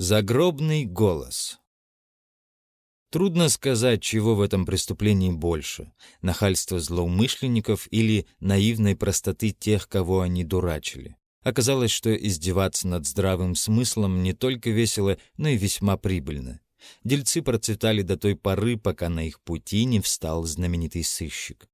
Загробный голос. Трудно сказать, чего в этом преступлении больше — нахальство злоумышленников или наивной простоты тех, кого они дурачили. Оказалось, что издеваться над здравым смыслом не только весело, но и весьма прибыльно. Дельцы процветали до той поры, пока на их пути не встал знаменитый сыщик.